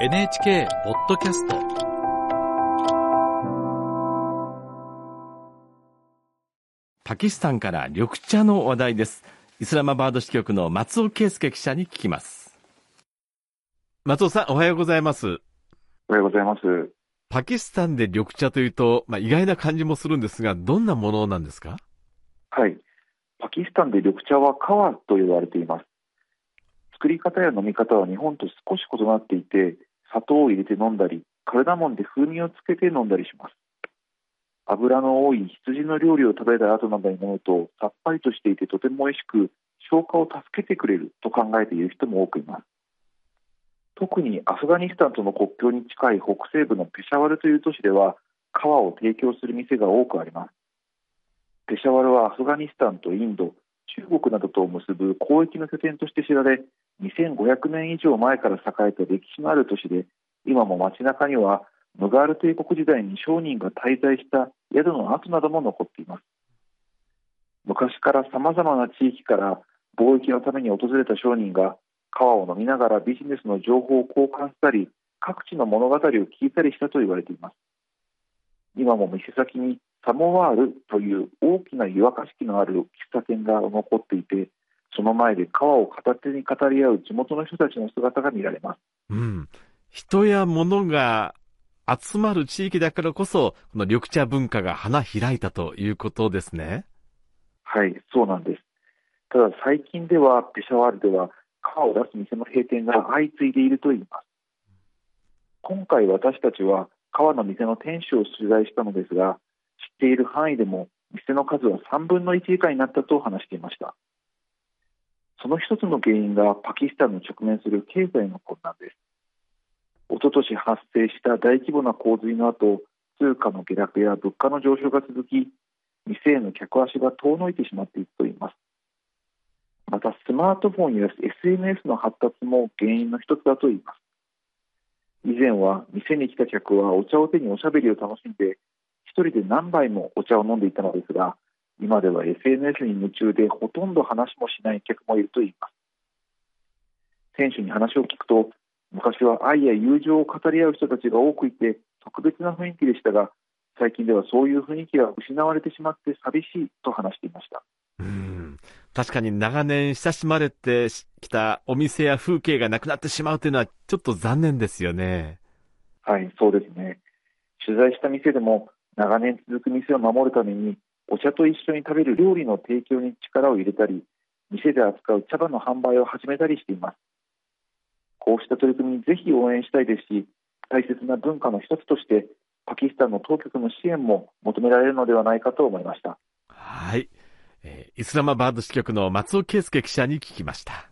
NHK ポッドキャストパキスタンから緑茶の話題ですイスラマバード支局の松尾圭介記者に聞きます松尾さんおはようございますおはようございます。パキスタンで緑茶というと、まあ、意外な感じもするんですがどんなものなんですか？はい。パキスタンで緑茶は川と言われています。作り方や飲み方は日本と少し異なっていて、砂糖を入れて飲んだり、カルダモンで風味をつけて飲んだりします。油の多い羊の料理を食べた後などに飲むと、さっぱりとしていてとても美味しく、消化を助けてくれると考えている人も多くいます。特にアフガニスタンとの国境に近い北西部のペシャワルという都市では、川を提供する店が多くあります。ペシャワルはアフガニスタンとインド、中国などとを結ぶ交易の拠点として知られ、2500年以上前から栄えた歴史のある都市で、今も街中にはムガール帝国時代に商人が滞在した宿の跡なども残っています。昔からさまざまな地域から貿易のために訪れた商人が川を飲みながらビジネスの情報を交換したり、各地の物語を聞いたりしたと言われています。今も店先にサモワールという大きな湯沸かし器のある喫茶店が残っていて、その前で川を片手に語り合う地元の人たちの姿が見られます。うん人や物が集まる地域だからこそこの緑茶文化が花開いたということですねはい、そうなんです。ただ最近ではペシャワールでは川を出す店の閉店が相次いでいるといいます。今回私たちは川の店の店主を取材したのですが、知っている範囲でも店の数は3分の1以下になったと話していました。その一つの原因がパキスタンの直面する経済の困難です。一昨年発生した大規模な洪水の後、通貨の下落や物価の上昇が続き、店への客足が遠のいてしまっているといいます。また、スマートフォンや SNS の発達も原因の一つだといいます。以前は店に来た客はお茶を手におしゃべりを楽しんで、一人で何杯もお茶を飲んでいたのですが、今では SNS に夢中でほとんど話もしない客もいるといいます。店主に話を聞くと、昔は愛や友情を語り合う人たちが多くいて特別な雰囲気でしたが、最近ではそういう雰囲気が失われてしまって寂しいと話していました。うん確かに長年親しまれてきたお店や風景がなくなってしまうというのはちょっと残念ですよね。はい、そうですね。取材した店でも長年続く店を守るためにお茶と一緒に食べる料理の提供に力を入れたり、店で扱う茶葉の販売を始めたりしています。こうした取り組みにぜひ応援したいですし、大切な文化の一つとして、パキスタンの当局の支援も求められるのではないかと思いました。はい。えーイスラマバード支局の松尾圭介記者に聞きました。